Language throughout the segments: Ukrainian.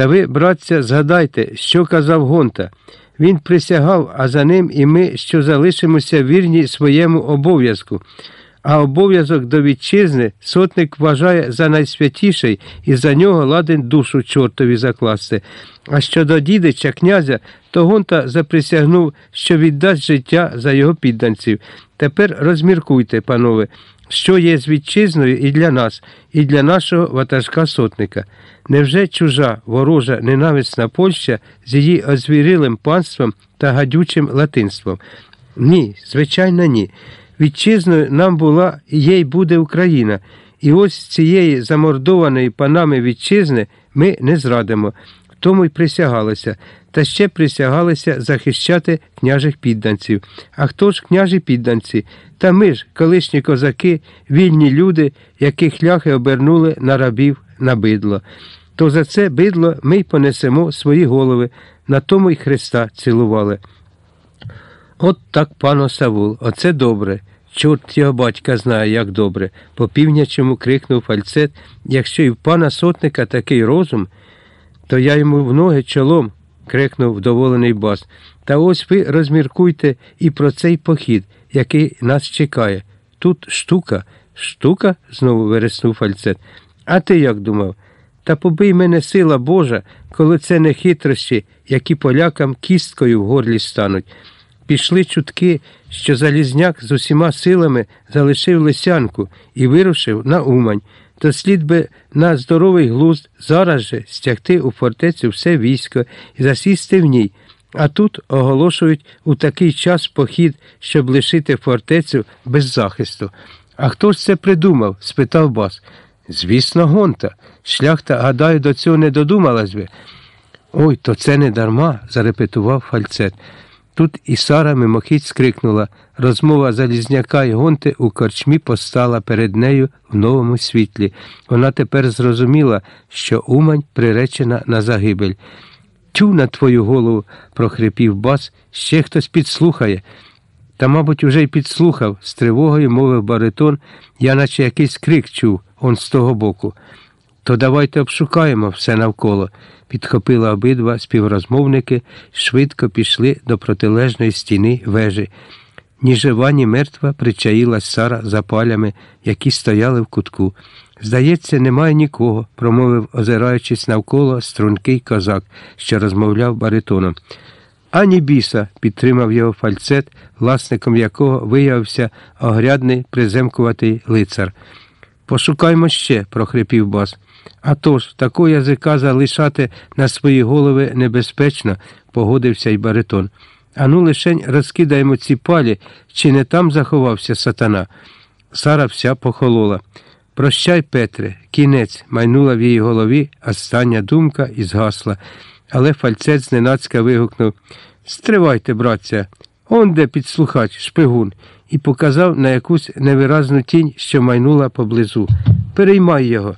Та ви, братця, згадайте, що казав Гонта. Він присягав, а за ним і ми, що залишимося вірні своєму обов'язку. А обов'язок до вітчизни сотник вважає за найсвятіший і за нього ладен душу чортові закласти. А щодо дідича, князя, то Гонта заприсягнув, що віддасть життя за його підданців. Тепер розміркуйте, панове, що є з вітчизною і для нас, і для нашого ватажка сотника. Невже чужа, ворожа, ненависна Польща з її озвірілим панством та гадючим латинством? Ні, звичайно, ні. Вітчизною нам була і є буде Україна, і ось цієї замордованої панами вітчизни ми не зрадимо. Тому й присягалися, та ще присягалися захищати княжих підданців. А хто ж княжі підданці? Та ми ж, колишні козаки, вільні люди, яких ляхи обернули на рабів на бидло. То за це бидло ми й понесемо свої голови, на тому й Христа цілували. От так, пано Савул, оце добре. Чорт його батька знає, як добре. По півнячому крикнув фальцет, якщо і в пана сотника такий розум, то я йому в ноги чолом, крикнув вдоволений бас. Та ось ви розміркуйте і про цей похід, який нас чекає. Тут штука, штука? знову вереснув фальцет. А ти як думав? Та побий мене сила Божа, коли це не хитрощі, які полякам кісткою в горлі стануть. Пішли чутки, що Залізняк з усіма силами залишив лисянку і вирушив на Умань, то слід би на здоровий глузд зараз же стягти у фортецю все військо і засісти в ній. А тут оголошують у такий час похід, щоб лишити фортецю без захисту. А хто ж це придумав? спитав бас. Звісно, гонта. Шляхта, гадаю, до цього не додумалась би. Ой, то це не дарма, зарепетував фальцет. Тут і Сара мимохідь скрикнула. Розмова Залізняка і Гонти у корчмі постала перед нею в новому світлі. Вона тепер зрозуміла, що Умань приречена на загибель. Тю на твою голову, прохрипів бас, ще хтось підслухає. Та, мабуть, уже й підслухав, з тривогою мовив баритон, я наче якийсь крик чув он з того боку. То давайте обшукаємо все навколо, підхопили обидва співрозмовники, швидко пішли до протилежної стіни вежі. Ні жива, ні мертва причаїлась Сара за палями, які стояли в кутку. Здається, немає нікого, промовив, озираючись навколо стрункий козак, що розмовляв баритоном. Ані біса, підтримав його фальцет, власником якого виявився огрядний приземкуватий лицар. Пошукаймо ще, прохрипів бас. А тож, такого язика залишати на свої голови небезпечно, погодився й баритон. Ану лишень розкидаємо ці палі, чи не там заховався сатана. Сара вся похолола. Прощай, Петре, кінець, майнула в її голові остання думка і згасла. Але фальцет зненацька вигукнув Стривайте, братця, он де підслухач, шпигун, і показав на якусь невиразну тінь, що майнула поблизу. Переймай його.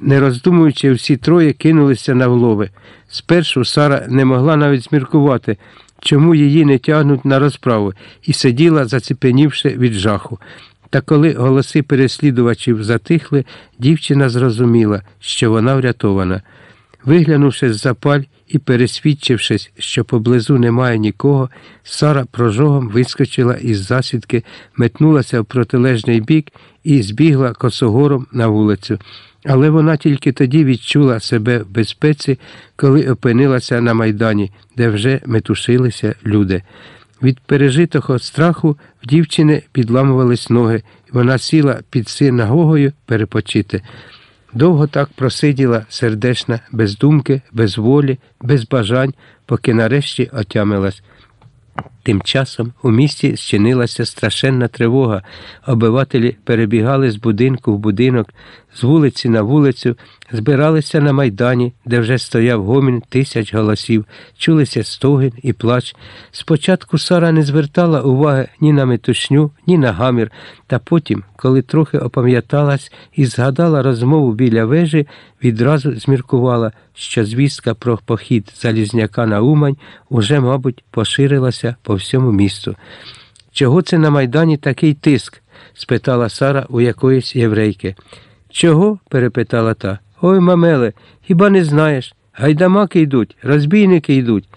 Не роздумуючи, всі троє кинулися на влови. Спершу Сара не могла навіть зміркувати, чому її не тягнуть на розправу, і сиділа, заціпенівши від жаху. Та коли голоси переслідувачів затихли, дівчина зрозуміла, що вона врятована. Виглянувши з запаль і пересвідчившись, що поблизу немає нікого, Сара прожогом вискочила із засідки, метнулася в протилежний бік і збігла косогором на вулицю. Але вона тільки тоді відчула себе в безпеці, коли опинилася на майдані, де вже метушилися люди. Від пережитого страху в дівчини підламувались ноги, і вона сіла під синагогою перепочити. Довго так просиділа сердешна, без думки, без волі, без бажань, поки нарешті отямилась. Тим часом у місті зчинилася страшенна тривога. Обивателі перебігали з будинку в будинок, з вулиці на вулицю, збиралися на майдані, де вже стояв гомін тисяч голосів, чулися стогін і плач. Спочатку Сара не звертала уваги ні на метушню, ні на гамір, та потім, коли трохи опам'яталась і згадала розмову біля вежі, відразу зміркувала, що звістка про похід Залізняка на Умань уже, мабуть, поширилася по всьому місту. Чого це на майдані такий тиск? спитала Сара у якоїсь єврейки. Чого? перепитала та. Ой, мамеле, хіба не знаєш? Гайдамаки йдуть, розбійники йдуть.